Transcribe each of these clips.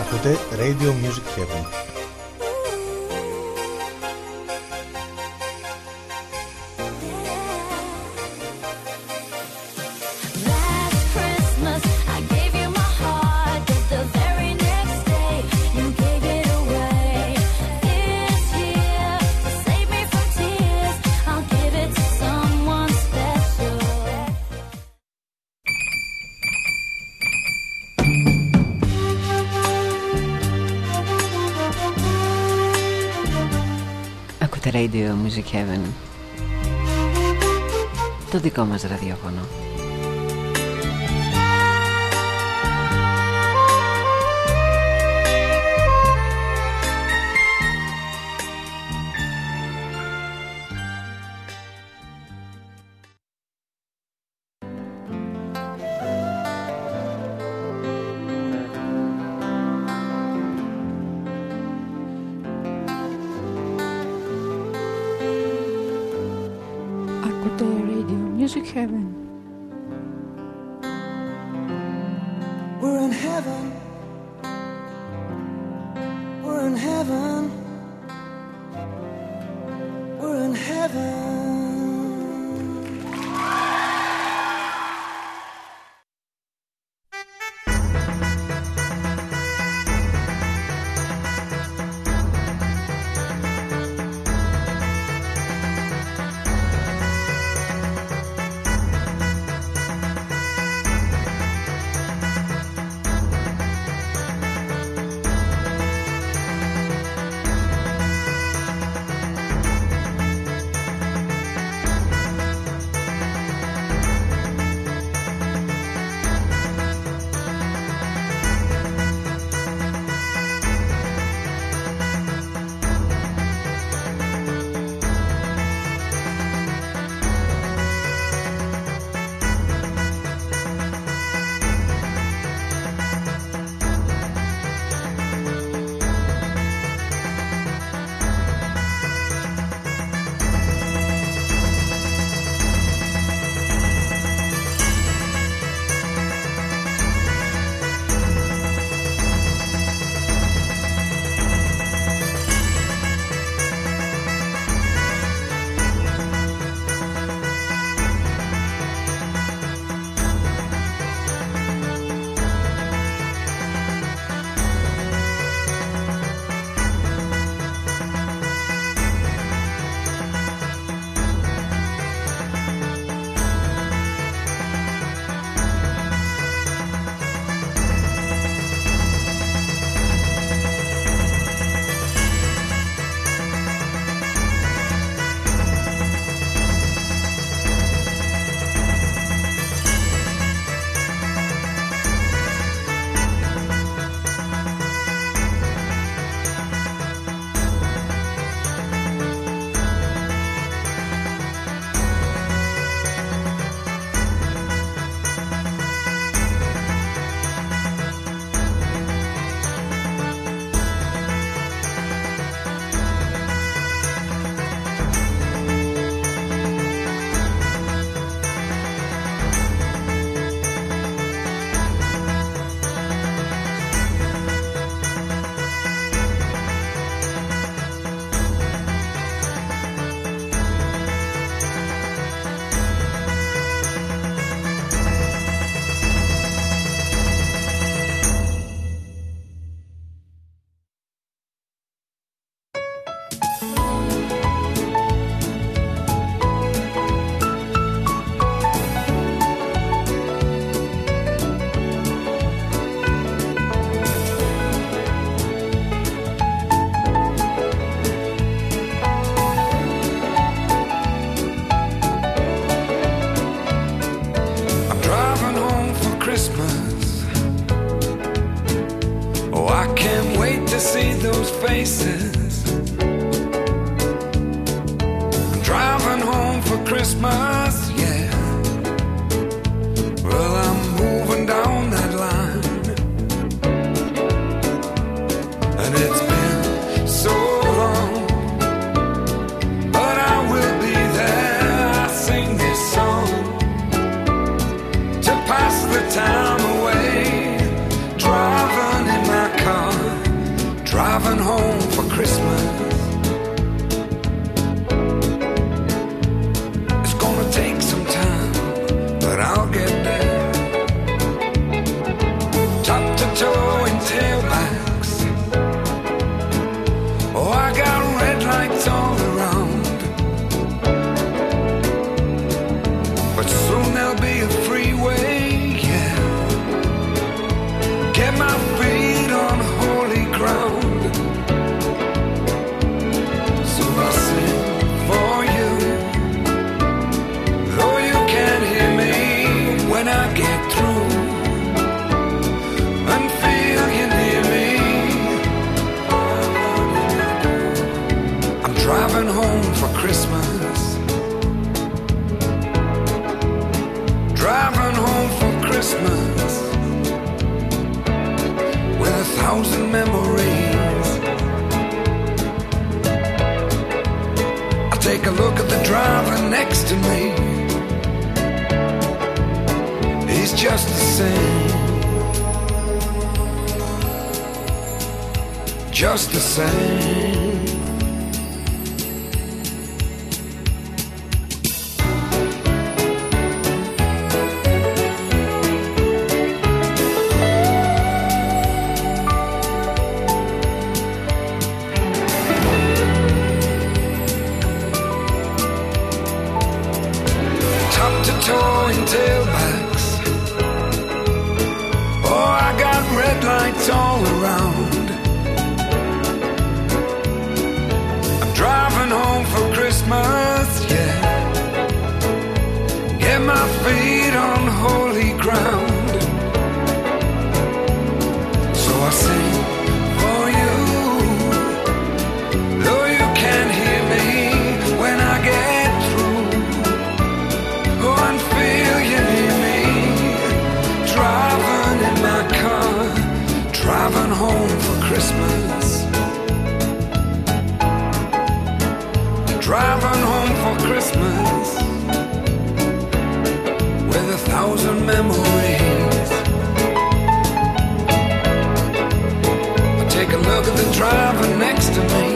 Ακούτε Radio Music Heaven. Το δικό μας ραδιόφωνο. A look at the driver next to me.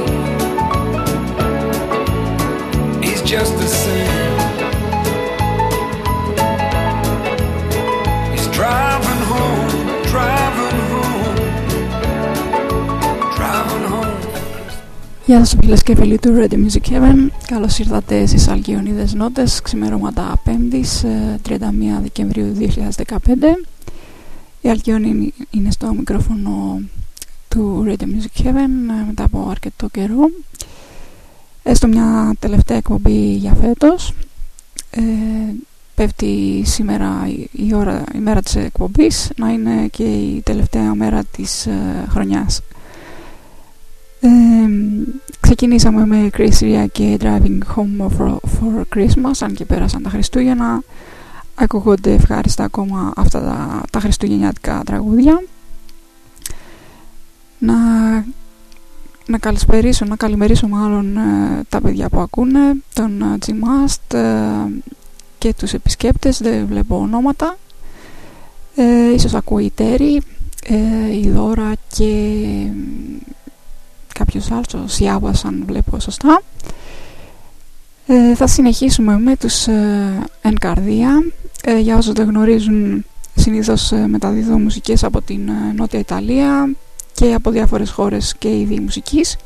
He's just the same. He's driving home, driving home, driving home. Γεια σας φίλες και φίλοι του Radio Music Heaven Καλώς ήρθατε στις Αλκιονίδες Νότες Ξημερώματα 5ης ε, 31 Δεκεμβρίου 2015 Η Αλκιόνη είναι στο μικρόφωνο του Radio Music Heaven ε, μετά από αρκετό καιρό. Έστω μια τελευταία εκπομπή για φέτος. Ε, Πέφτει σήμερα η, η ώρα, η μέρα της εκπομπής Να είναι και η τελευταία μέρα της ε, χρονιάς. Ε, ξεκινήσαμε με Chris Ria και Driving Home for, for Christmas αν και πέρασαν τα Χριστούγεννα. Ακούγονται ευχάριστα ακόμα αυτά τα, τα χριστουγεννιάτικα τραγούδια να, να καλησπερίσω, να καλημερίσω μάλλον ε, τα παιδιά που ακούνε τον ε, Jim Mast ε, και τους επισκέπτες, δεν βλέπω ονόματα ε, ίσως ακούει η Τέρη, ε, η Δώρα και κάποιος άλλος, ο Σιάβας αν βλέπω σωστά. Ε, θα συνεχίσουμε με τους ε, Εν Καρδία. Ε, για όσους δεν γνωρίζουν, συνήθως ε, μεταδίδω μουσικές από την ε, Νότια Ιταλία και από διάφορες χώρες και είδη μουσικής.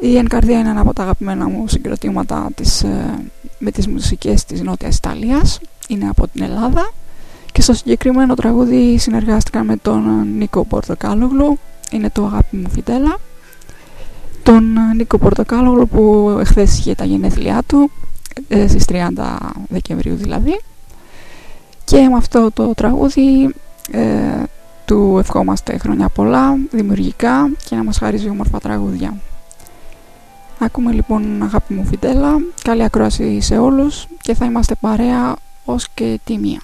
Η Εν Καρδία είναι ένα από τα αγαπημένα μου συγκροτήματα της, ε, με τις μουσικές της Νότιας Ιταλίας. Είναι από την Ελλάδα. Και στο συγκεκριμένο τραγούδι συνεργάστηκα με τον Νίκο Πορτοκάλογλου είναι το αγάπη μου Φιτέλα τον ε, Νίκο Πορτοκάλογλου που εχθές είχε τα γενέθλιά του ε, στις 30 Δεκεμβρίου δηλαδή και με αυτό το τραγούδι ε, του ευχόμαστε χρόνια πολλά, δημιουργικά και να μας χαρίζει όμορφα τραγούδια. Ακούμε λοιπόν αγάπη μου Φιτέλα, καλή ακρόαση σε όλους και θα είμαστε παρέα ως και τη μία.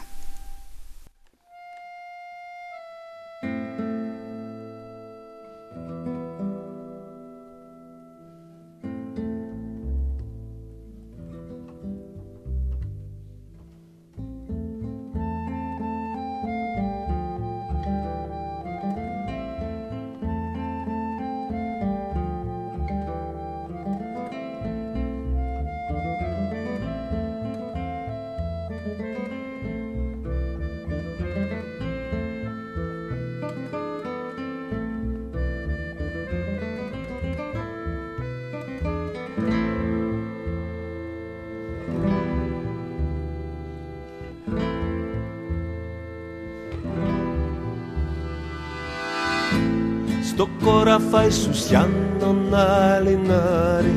Cora fai susciando nalinari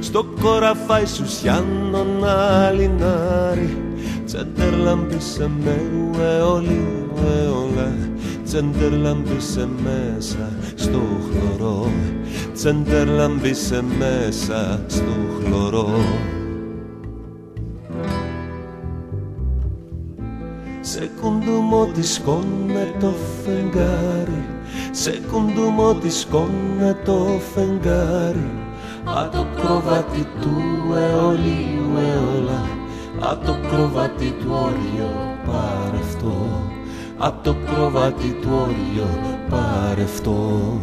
Sto cora fai susciando nalinari Centerlampi σε μέρου αιώλη αιώλα Τσεντερλάμπη σε μέσα στο χλωρό. Τσεντερλάμπη σε μέσα στο χλωρό. Σε κουντούμο τη σκόνε το φεγγάρι Σε κουντούμο τη σκόνε το φεγγάρι. Α το κροβάτι του αιωλίου αιώλα Α το κροβάτι του όριο παρευτό Απ' το κροβάτι του όριο παρευτό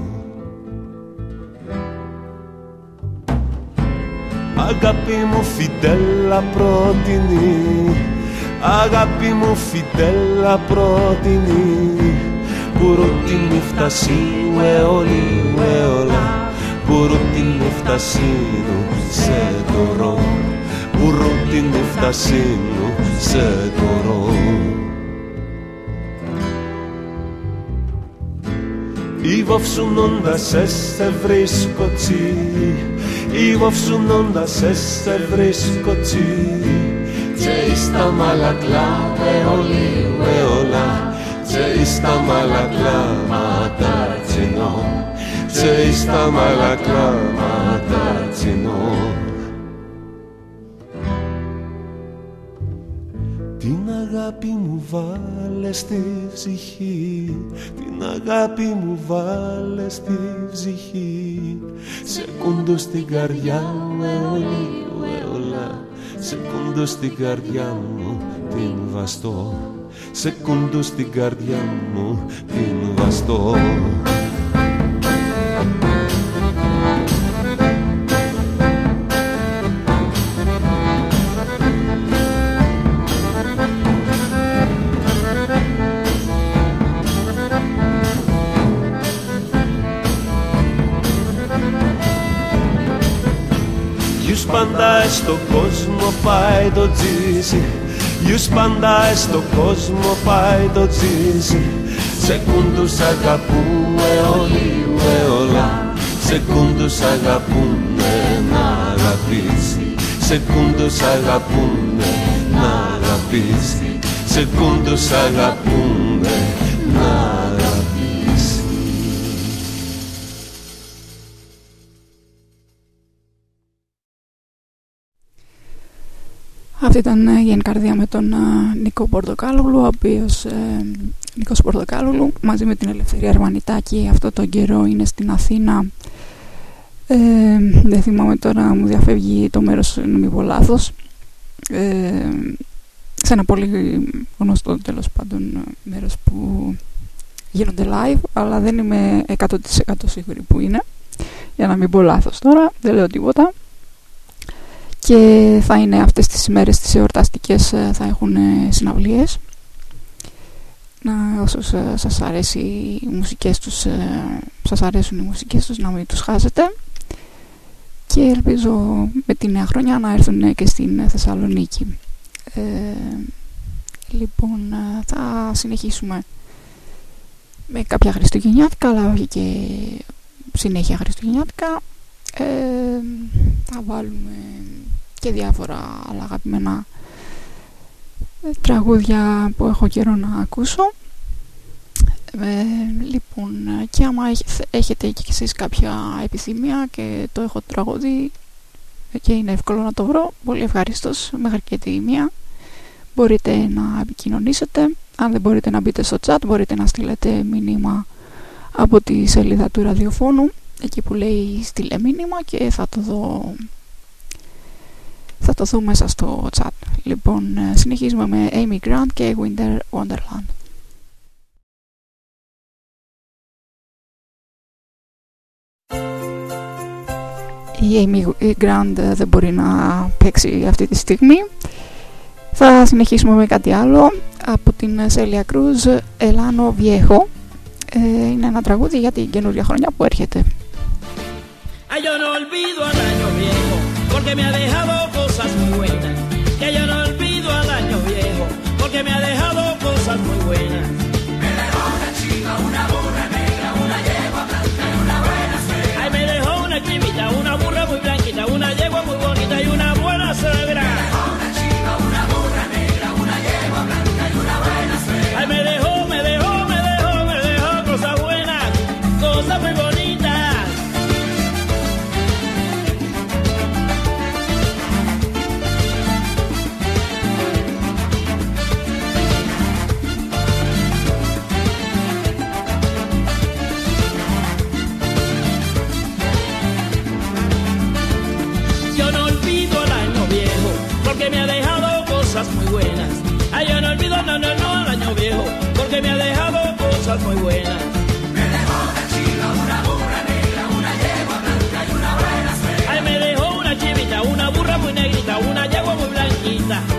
Αγάπη μου φιτέλα πρότινη Αγάπη μου φιτέλα πρότινη Πουρούτινη φτασί αιώλη αιώλα Πουρούτινη φτασί σε τωρό Πουρούτινη φτασί σε τωρό Υβοψουνώντας σε βρίσκω τσι Υβοψουνώντας σε βρίσκω τσι Και στα μαλακλά αιωλή αιωλά Και στα μαλακλά ματάτσινο Και στα μαλακλά ματάτσινο Την αγάπη μου βάλε στη ψυχή. Την αγάπη μου βάλε στη ψυχή. Σε κούντο στην καρδιά μου αιωλή αιωλά Σε κούντο στην καρδιά μου την βαστώ Σε κούντο στην καρδιά μου την βαστώ. Γιους πάντα στο κόσμο πάει το τζίσι Γιους πάντα στο κόσμο πάει το τζίσι Σε κούντους αγαπούν αιώλη αιώλα Σε κούντους αγαπούνε να αγαπήσει. Σε κούντους αγαπούνε να αγαπήσει. Σε κούντους αγαπούνε Αυτή ήταν ε, η Ενκαρδία με τον ε, Νίκο Πορτοκάλουλου, ο οποίος ε, Νίκος Πορτοκάλουλου μαζί με την Ελευθερία Αρμανιτάκη αυτό τον καιρό είναι στην Αθήνα. Ε, δεν θυμάμαι τώρα, μου διαφεύγει το μέρος, να μην πω λάθος. Ε, σε ένα πολύ γνωστό τέλος πάντων μέρος που γίνονται live, αλλά δεν είμαι 100% σίγουρη που είναι. Για να μην πω λάθος τώρα, δεν λέω τίποτα και θα είναι αυτές τις ημέρες τις εορταστικές ε, θα έχουν ε, συναυλίες. Να όσους ε, σας αρέσει οι μουσικές τους σας αρέσουν οι μουσικές τους να μην τους χάσετε. Και ελπίζω με τη νέα χρονιά να έρθουν και στην Θεσσαλονίκη. Ε, λοιπόν θα συνεχίσουμε με κάποια χριστουγεννιάτικα αλλά όχι και συνέχεια χριστουγεννιάτικα ε, θα βάλουμε και διάφορα άλλα αγαπημένα ε, τραγούδια που έχω καιρό να ακούσω. Ε, λοιπόν και άμα έχετε και εσείς κάποια επιθυμία και το έχω τραγούδι και είναι εύκολο να το βρω πολύ ευχαριστώ με αρκετή μία. Μπορείτε να επικοινωνήσετε. Αν δεν μπορείτε να μπείτε στο chat μπορείτε να στείλετε μήνυμα από τη σελίδα του ραδιοφώνου εκεί που λέει στείλε μήνυμα και θα το δω θα το δω μέσα στο chat. Λοιπόν ε, συνεχίζουμε με Amy Grant και Winter Wonderland. Η Amy Grant ε, δεν μπορεί να παίξει αυτή τη στιγμή. Θα συνεχίσουμε με κάτι άλλο. Από την Celia Cruz Elano Viejo ε, είναι ένα τραγούδι για την καινούργια χρονιά που έρχεται. Ay, yo no olvido al año viejo, porque me ha dejado cosas muy buenas. Que yo no onda.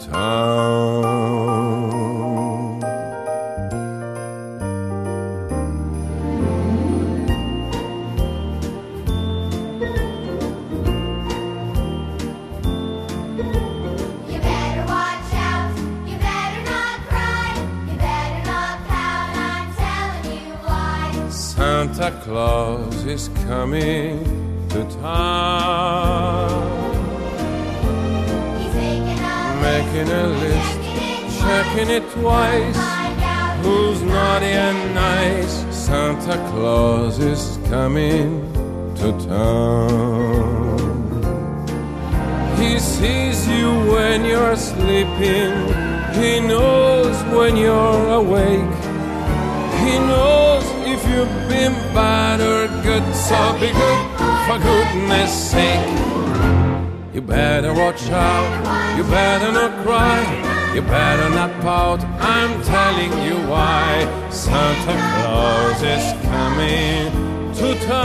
Town. You better watch out. You better not cry. You better not. I'm telling you why. Santa Claus is coming to town. A Making a list, checking it twice. Who's naughty and nice? Santa Claus is coming to town. He sees you when you're sleeping. He knows when you're awake. He knows if you've been bad or good. So be good for goodness sake. You better watch out. You better not cry. You better not pout. I'm telling you why. Santa Claus is coming to town.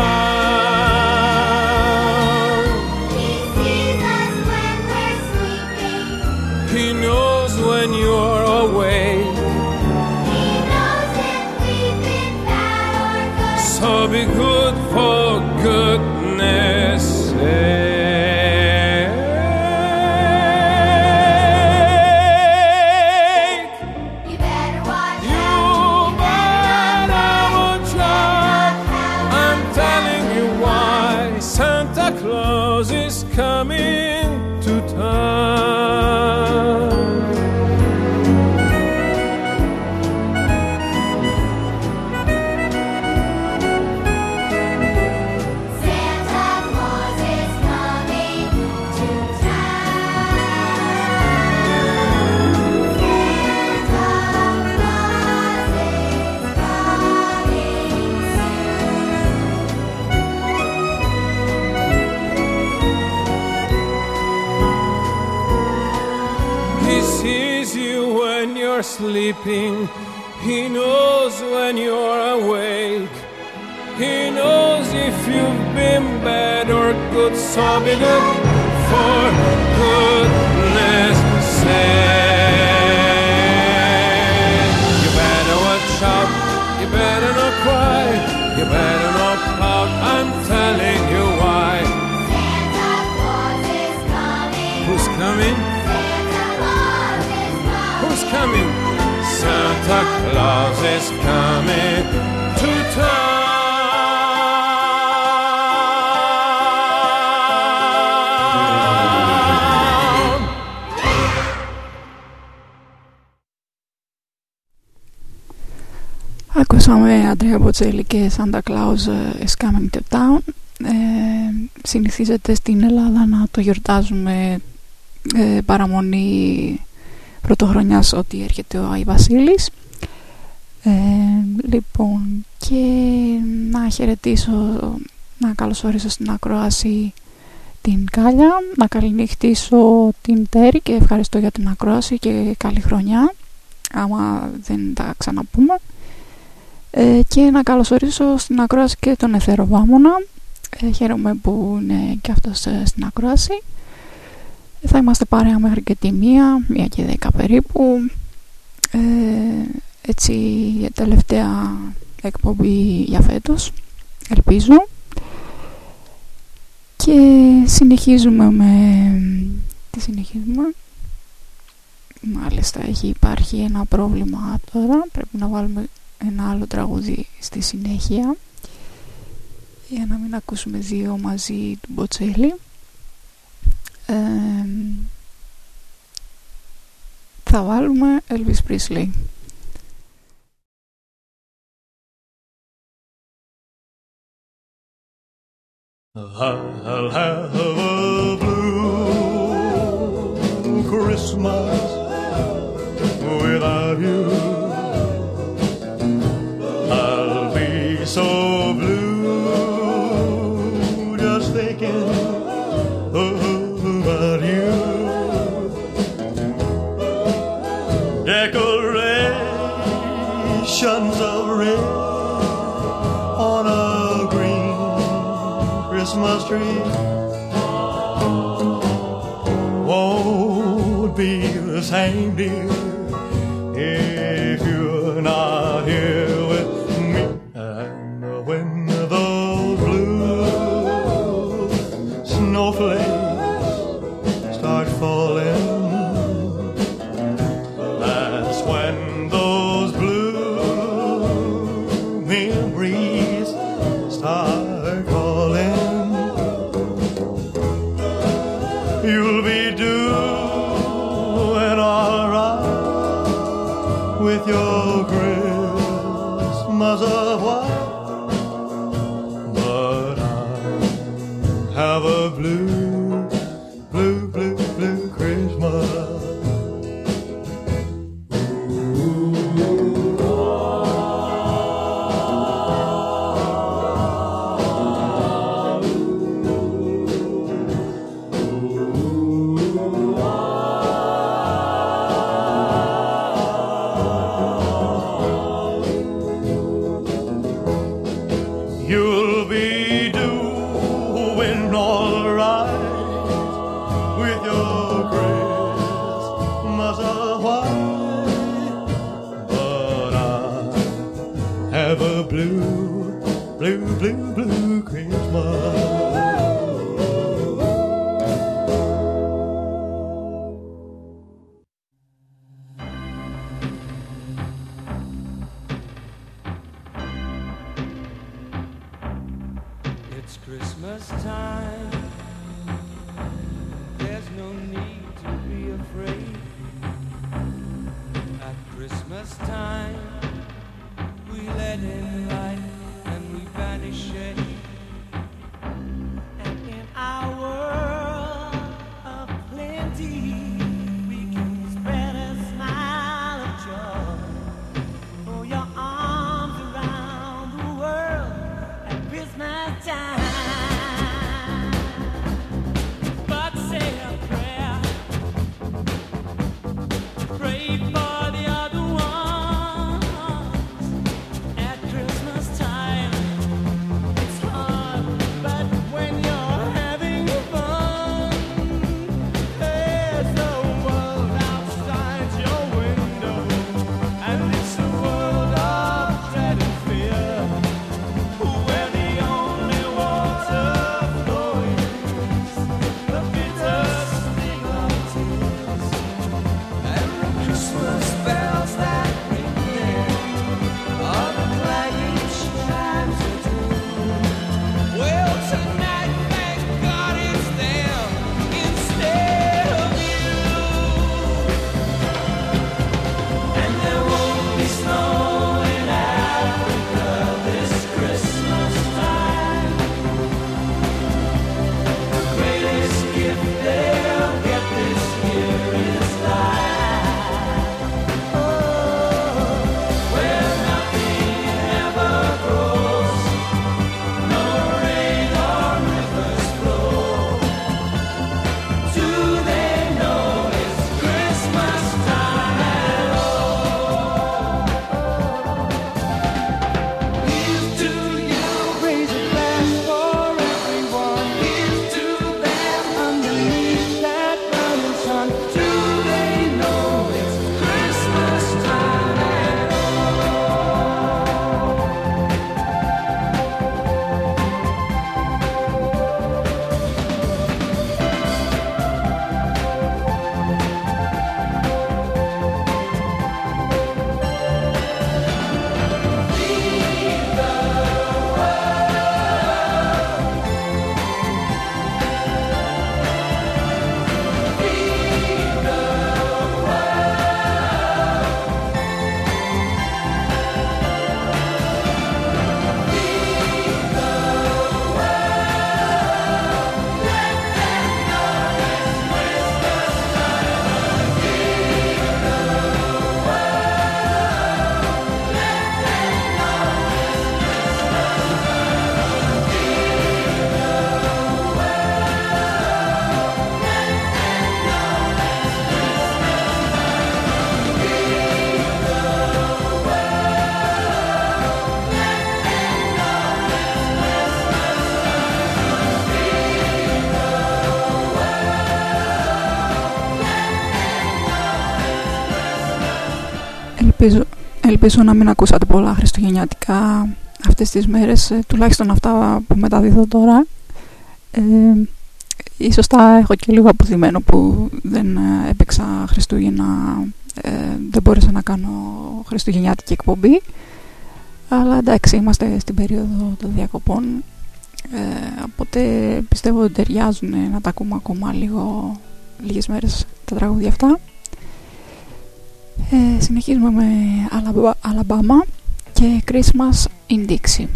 He sees us when we're sleeping. He knows when you're awake. He knows if we've been bad or good. So be good for goodness sake. Sleeping. He knows when you're awake. He knows if you've been bad or good. So be good for goodness sake. Claus is coming to town. Ακούσαμε Αντρέα Μποτσέλη και Santa Claus ε, is coming to town. Ε, συνηθίζεται στην Ελλάδα να το γιορτάζουμε ε, παραμονή πρωτοχρονιάς ότι έρχεται ο Άι Βασίλης. Ε, λοιπόν, και να χαιρετήσω, να καλωσορίσω στην ακρόαση την Κάλια, να καληνυχτήσω την Τέρη και ευχαριστώ για την ακρόαση και καλή χρονιά, άμα δεν τα ξαναπούμε. Ε, και να καλωσορίσω στην ακρόαση και τον Εθεροβάμωνα. Ε, χαίρομαι που είναι και αυτός ε, στην ακρόαση. Ε, θα είμαστε παρέα μέχρι και τη μία, μία και δέκα περίπου. Ε, έτσι η τελευταία εκπομπή για φέτος, ελπίζω. Και συνεχίζουμε με... Τι συνεχίζουμε; Μάλιστα έχει υπάρχει ένα πρόβλημα τώρα, πρέπει να βάλουμε ένα άλλο τραγούδι στη συνέχεια για να μην ακούσουμε δύο μαζί του Μποτσέλη. Ε, θα βάλουμε Elvis Presley. Hello Tree won't be the same, dear, ελπίζω να μην ακούσατε πολλά χριστουγεννιάτικα αυτές τις μέρες, ε, τουλάχιστον αυτά που μεταδίδω τώρα. Ε, ίσως τα έχω και λίγο αποθυμένο που δεν ε, έπαιξα Χριστούγεννα, ε, δεν μπόρεσα να κάνω χριστουγεννιάτικη εκπομπή. Αλλά εντάξει, είμαστε στην περίοδο των διακοπών, ε, οπότε πιστεύω ότι ταιριάζουν να τα ακούμε ακόμα λίγο, λίγες μέρες τα τραγούδια αυτά. Ε, συνεχίζουμε με Alaba- Alabama και Christmas in Dixie.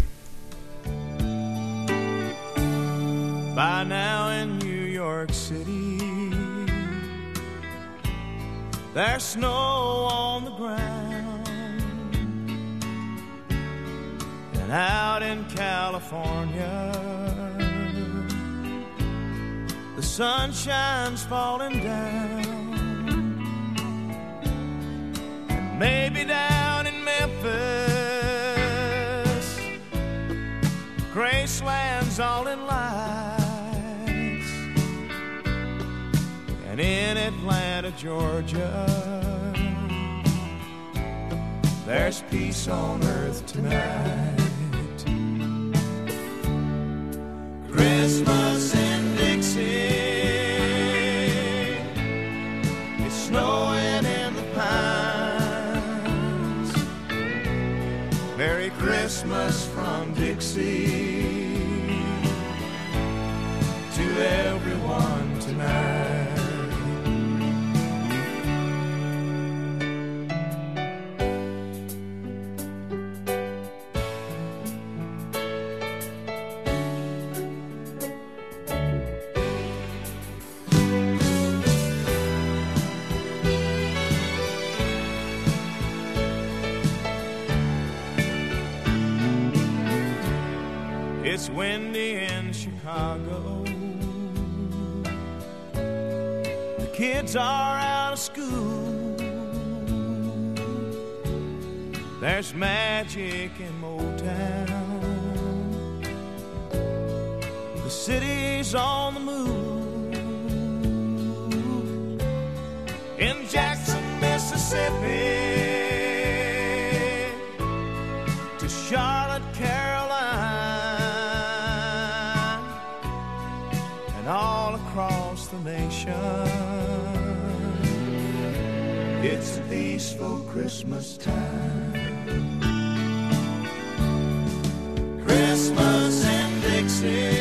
By now in New York City, there's snow on the ground. And out in California, the sunshine's falling down. Maybe down in Memphis, Graceland's all in lights. And in Atlanta, Georgia, there's peace on earth tonight. Christmas in Dixie, Christmas from Dixie to everyone Are out of school. There's magic in Motown. The city's on the move. In Jackson, Mississippi Christmas time. Christmas in Dixie.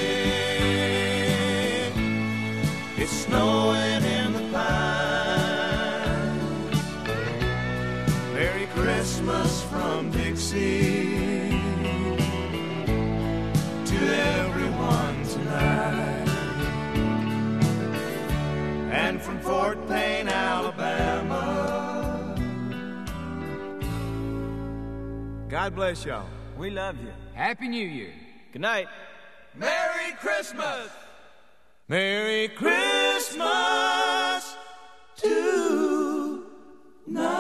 God bless y'all. We love you. Happy New Year. Good night. Merry Christmas. Merry Christmas to night.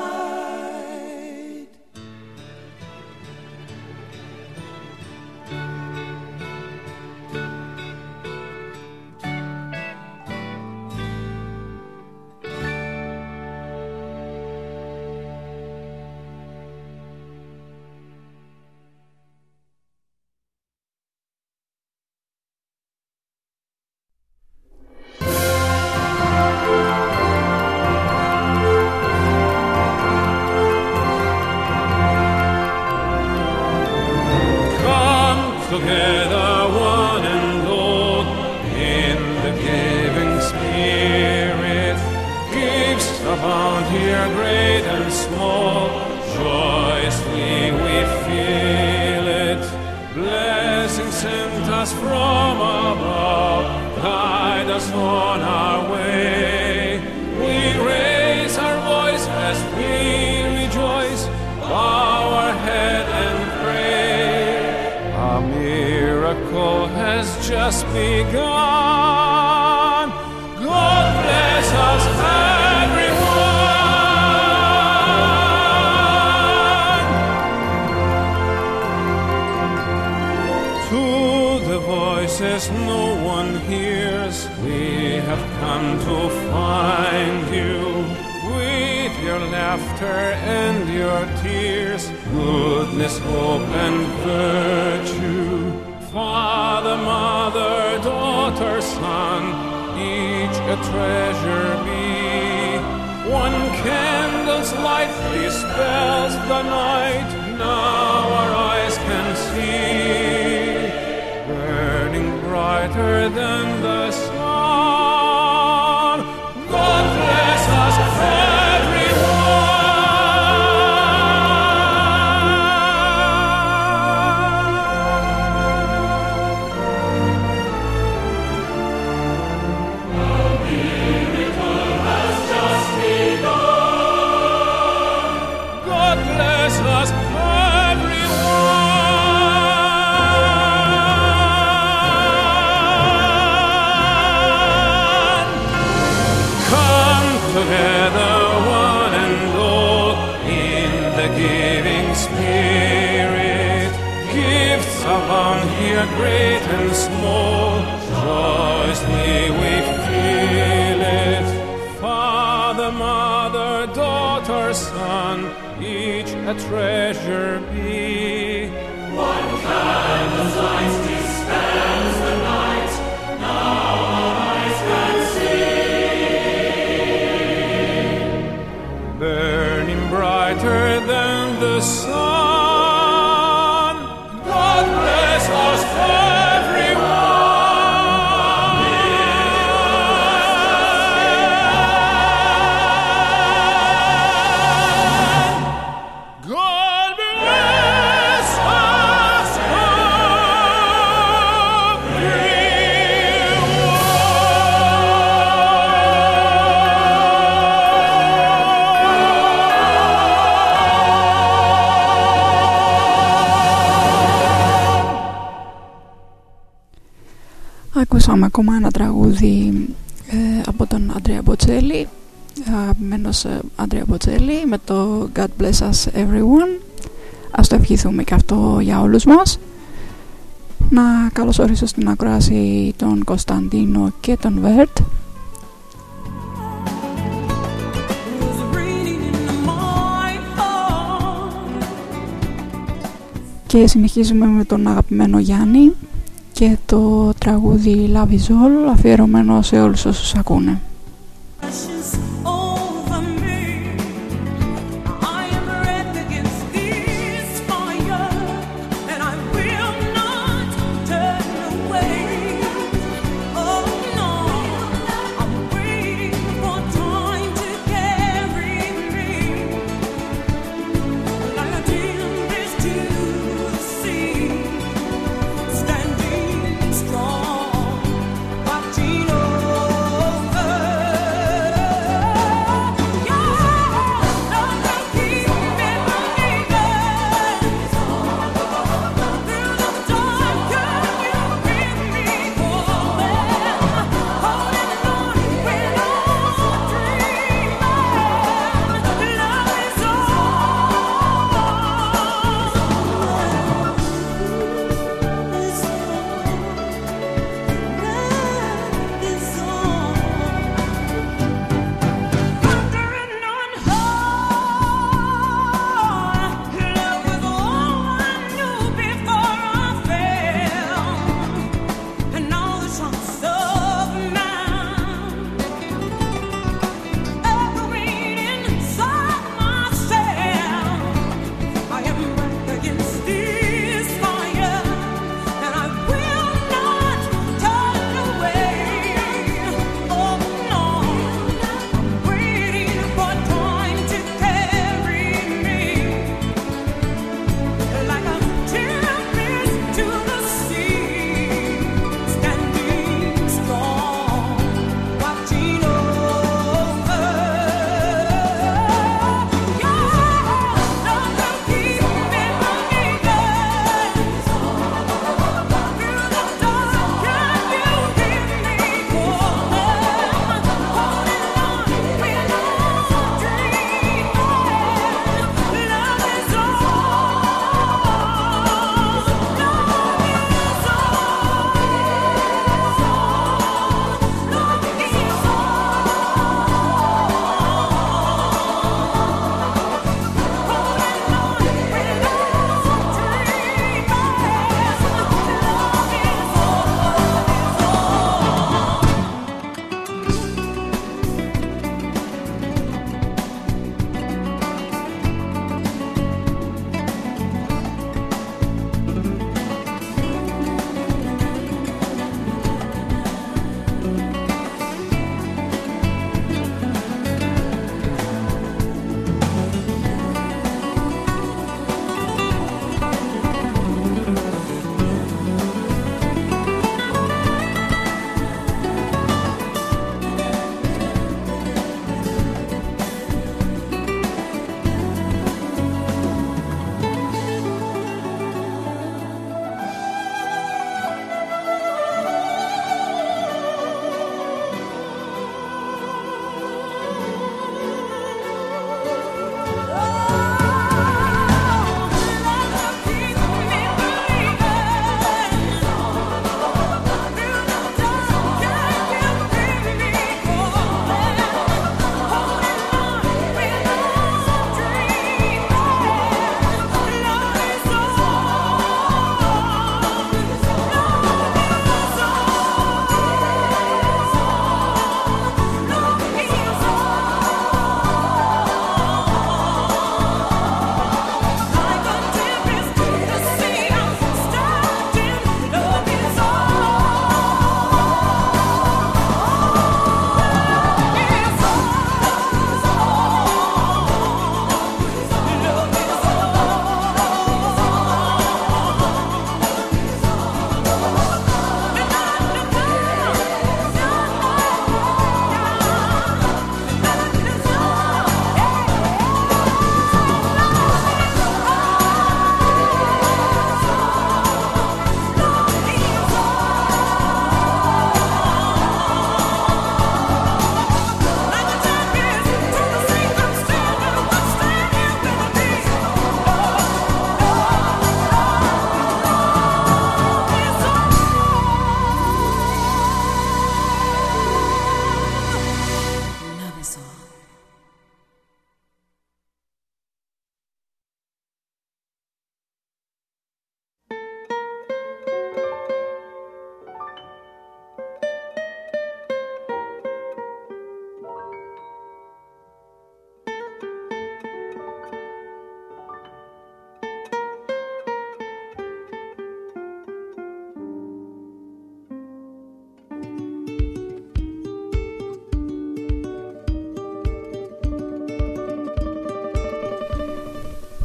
Dispels the night, now our eyes can see, burning brighter than the great and small. Joyously we feel it. Father, mother, daughter, son, each a treasure be. One candle's light Ακούσαμε ακόμα ένα τραγούδι ε, από τον Αντρέα Μποτσέλη αγαπημένος ε, Αντρέα Μποτσέλη με το God Bless Us Everyone ας το ευχηθούμε και αυτό για όλους μας. Να καλωσορίσω στην ακρόαση τον Κωνσταντίνο και τον Βέρτ. Και συνεχίζουμε με τον αγαπημένο Γιάννη και το τραγούδι Love is All αφιερωμένο σε όλους όσους ακούνε.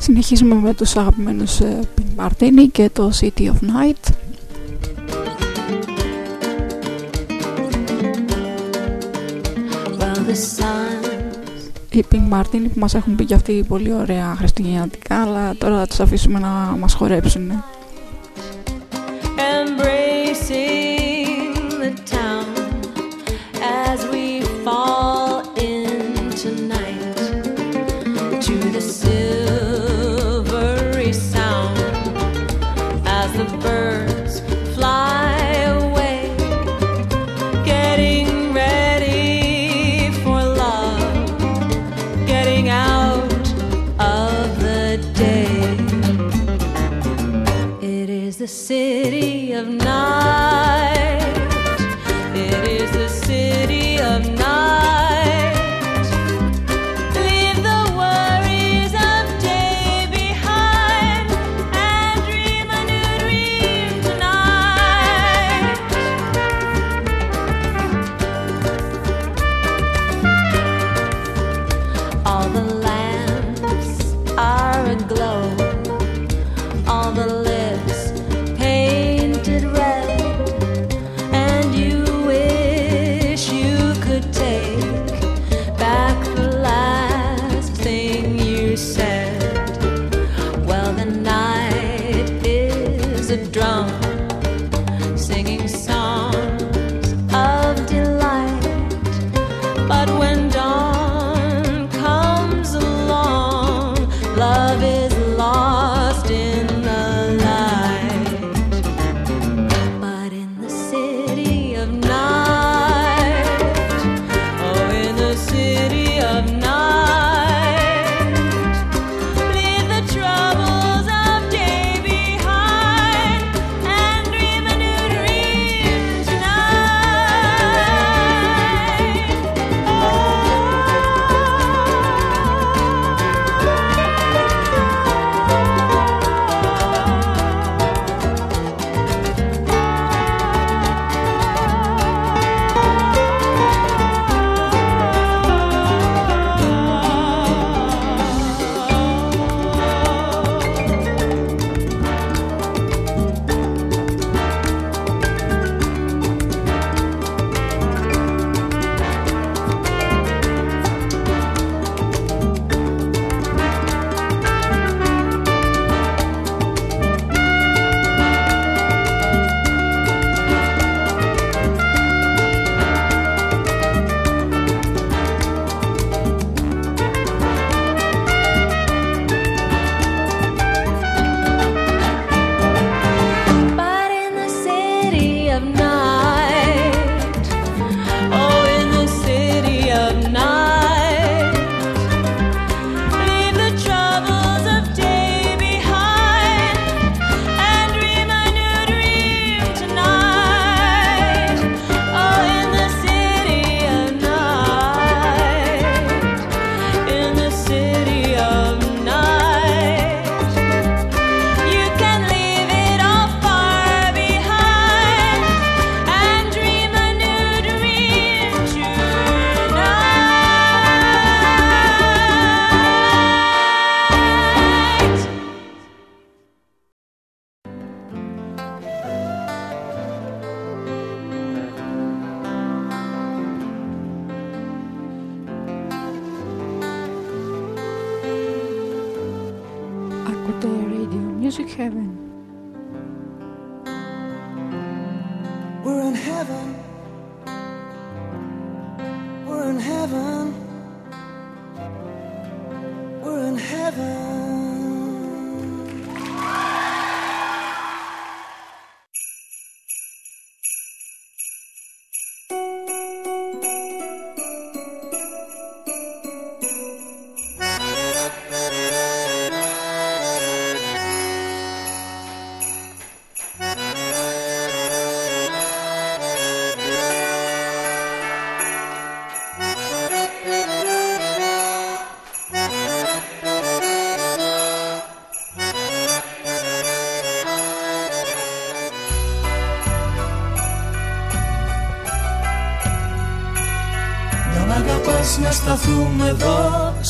Συνεχίζουμε με τους αγαπημένους ε, Pink Martini και το City of Night. Οι Pink Martini που μας έχουν πει και αυτοί πολύ ωραία χριστουγεννιάτικα αλλά τώρα θα τους αφήσουμε να μας χορέψουν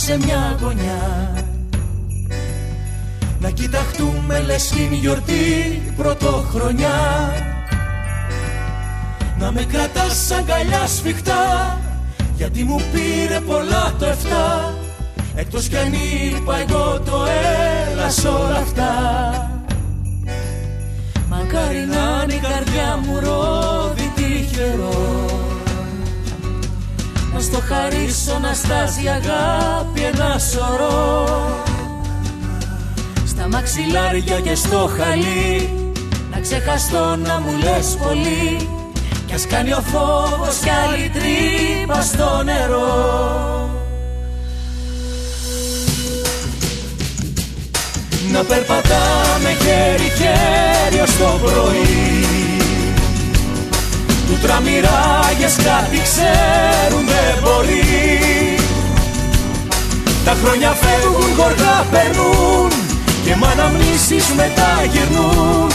σε μια γωνιά. Να κοιταχτούμε λες την γιορτή πρωτοχρονιά. Να με κρατάς αγκαλιά σφιχτά Γιατί μου πήρε πολλά το εφτά. Εκτός κι αν είπα εγώ το έλας σ' όλα αυτά. Μακάρι να είναι η καρδιά μου ρόδι τυχερό στο χαρίσω να στάζει αγάπη ένα σωρό. Στα μαξιλάρια και στο χαλί Να ξεχαστώ να μου λες πολύ. Κι ας κάνει ο φόβος κι άλλη τρύπα στο νερό. Να περπατάμε χέρι-χέρι ως το πρωί Του τραμμυράγες κάτι ξέρουν δεν μπορεί. Τα χρόνια φεύγουν γοργά περνούν Και μ' αναμνήσεις μετά γυρνούν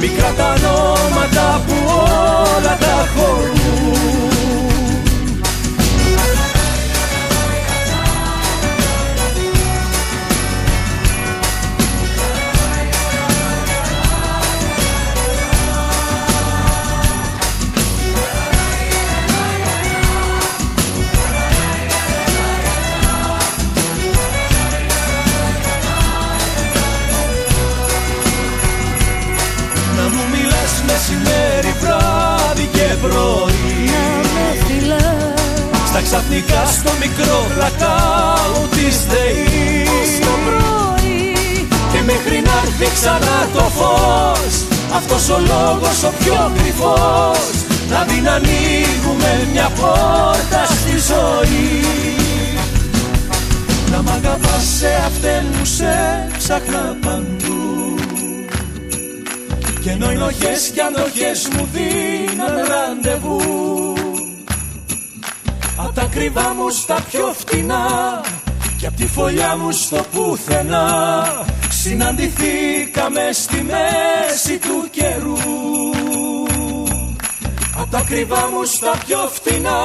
Μικρά τα ονόματα που όλα τα χωρούν μεσημέρι, βράδυ και πρωί. Στα ξαφνικά στο μικρό πλακάου της ΔΕΗ Και μέχρι να έρθει ξανά το φως Αυτός ο λόγος ο πιο κρυφός Να μην ανοίγουμε μια πόρτα στη ζωή. Να μ' αγαπάς σε αυτήν που σε ψάχνα παντού και ενώ οι λογές και αντοχές μου δίναν ραντεβού Απ' τα κρυβά μου στα πιο φτηνά Και απ' τη φωλιά μου στο πουθενά Συναντηθήκαμε στη μέση του καιρού. Απ' τα κρυβά μου στα πιο φτηνά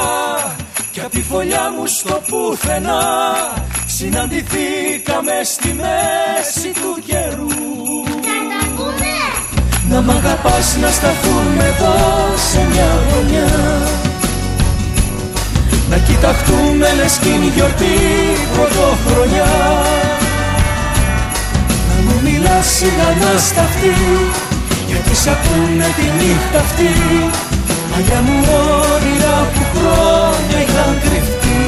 Και απ' τη φωλιά μου στο πουθενά Συναντηθήκαμε στη μέση του καιρού να μ' αγαπάς να σταθούμε εδώ σε μια γωνιά. Να κοιταχτούμε λες κι είναι η γιορτή πρωτοχρονιά. Να μου μιλάς σιγανά στα αυτή Γιατί σ' ακούνε τη νύχτα αυτή. Μαγιά μου όνειρα που χρόνια είχαν κρυφτεί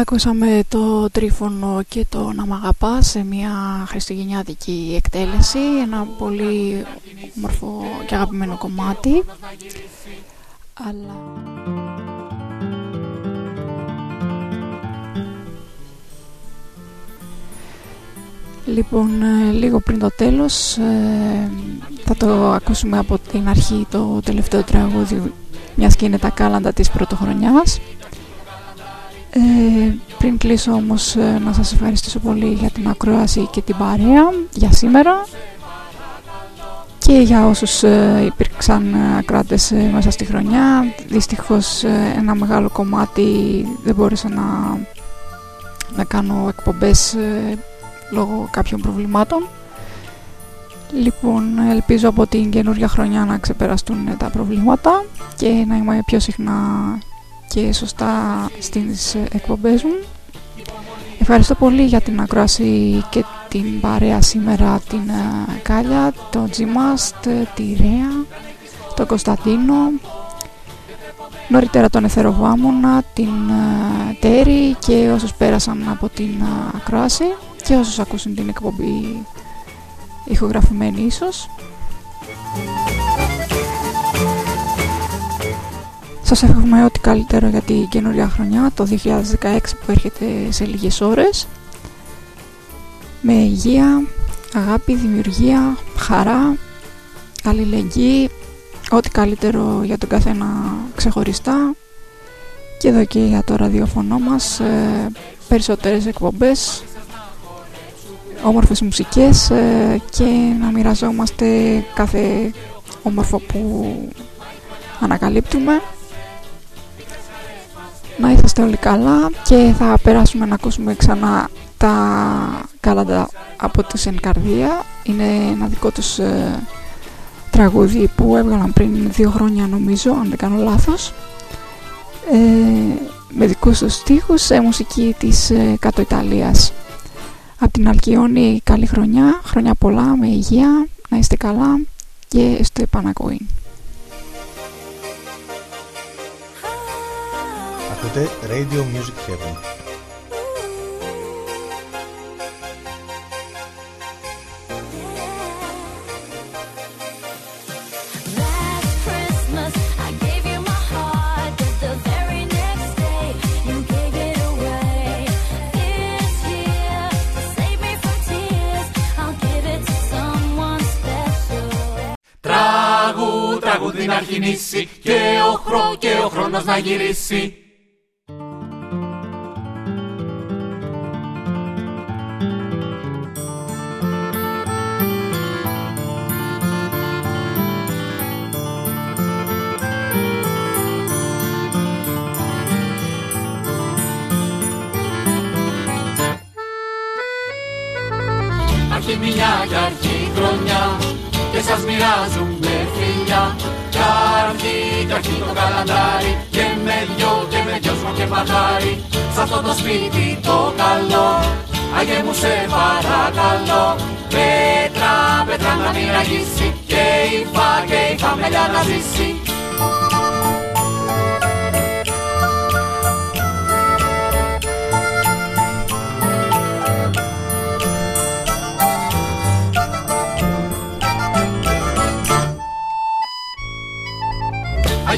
Ακούσαμε το τρίφωνο και το να μ' αγαπάς σε μια χριστουγεννιάτικη εκτέλεση ένα πολύ όμορφο και αγαπημένο κομμάτι. Αλλά... Λοιπόν, ε, λίγο πριν το τέλος ε, θα το ακούσουμε από την αρχή το τελευταίο τραγούδι μιας και είναι τα κάλαντα της πρωτοχρονιάς ε, πριν κλείσω όμως ε, να σας ευχαριστήσω πολύ για την ακρόαση και την παρέα για σήμερα και για όσους ε, υπήρξαν ε, ακράτες ε, μέσα στη χρονιά. Δυστυχώς ε, ένα μεγάλο κομμάτι δεν μπόρεσα να, να κάνω εκπομπές ε, λόγω κάποιων προβλημάτων. Λοιπόν, ελπίζω από την καινούργια χρονιά να ξεπεραστούν τα προβλήματα και να είμαι πιο συχνά και σωστά στις εκπομπές μου. Ευχαριστώ πολύ για την ακρόαση και την παρέα σήμερα την ε, Κάλια, το G-Mast, τη Ρέα, τον Κωνσταντίνο, νωρίτερα τον Εθεροβάμωνα, την ε, Τέρη και όσους πέρασαν από την ε, ακρόαση και όσους ακούσουν την εκπομπή ηχογραφημένη ίσως. Σας εύχομαι ό,τι καλύτερο για την καινούργια χρονιά, το 2016 που έρχεται σε λίγες ώρες. Με υγεία, αγάπη, δημιουργία, χαρά, αλληλεγγύη, ό,τι καλύτερο για τον καθένα ξεχωριστά. Και εδώ και για το ραδιοφωνό μας, ε, περισσότερες εκπομπές, όμορφες μουσικές ε, και να μοιραζόμαστε κάθε όμορφο που ανακαλύπτουμε. Να είσαστε όλοι καλά και θα περάσουμε να ακούσουμε ξανά τα κάλαντα από τη Ενκαρδία. Είναι ένα δικό τους ε, τραγούδι που έβγαλαν πριν δύο χρόνια νομίζω, αν δεν κάνω λάθος. Ε, με δικούς τους στίχους σε μουσική της ε, Κάτω Ιταλίας. Από την Αλκιόνη καλή χρονιά, χρονιά πολλά, με υγεία, να είστε καλά και στο επανακοήν. To someone special. Τραγού, τραγούδι να αρχινήσει και ο χρόνο και ο χρόνος να γυρίσει. Αρχή χρονιά και σας μοιράζουμε φιλιά. Κι αρχή κι αρχή το καλαντάρι και με δυο και με δυο σου και παντάρι σ' αυτό το σπίτι το καλό Άγιε μου σε παρακαλώ. Πέτρα, πέτρα να μοιραγήσει και η φα και η φαμελιά να ζήσει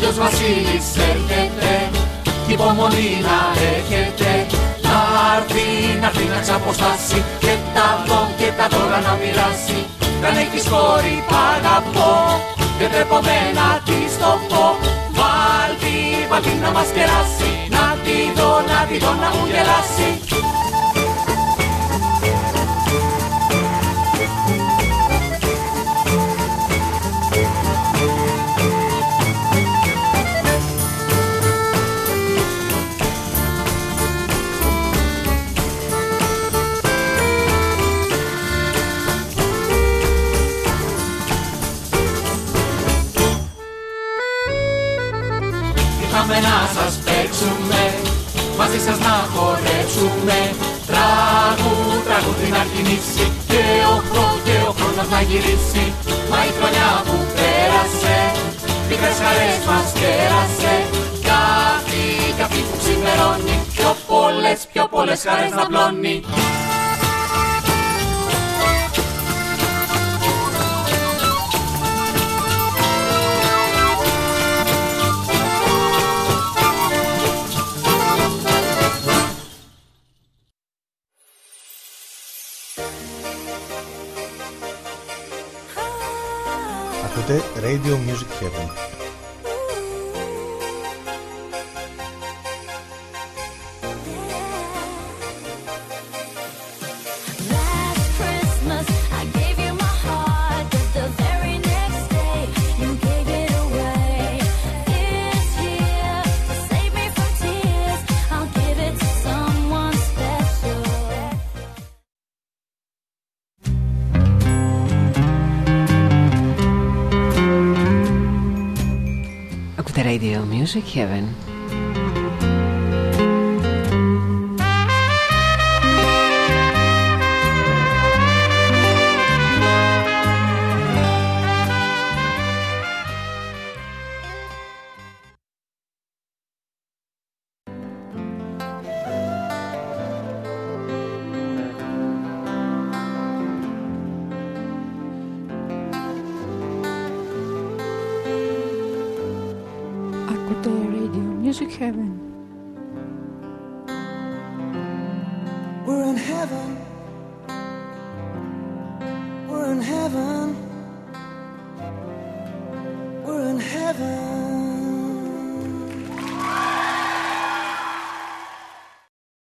Άγιος Βασίλης έρχεται. Κι υπομονή να έχετε. Να έρθει, να έρθει να ξαποστάσει και τα δω και τα δώρα να μοιράσει. Δεν έχεις κόρη π' αγαπώ δεν τρέπομαι να της το πω. Βάλτη, βάλτη να μας κεράσει. Να τη δω, να τη δω να μου γελάσει Μαζί σας να χορέψουμε. Τραγού, τραγούδι να κινήσει Και ο χρόνος και ο χρόνος να γυρίσει. Μα η χρονιά που πέρασε Μικρές χαρές μας κέρασε. Κι αυτή, κι αυτή που ξημερώνει Πιο πολλές, πιο πολλές χαρές να πλώνει Radio Music Heaven. Kevin.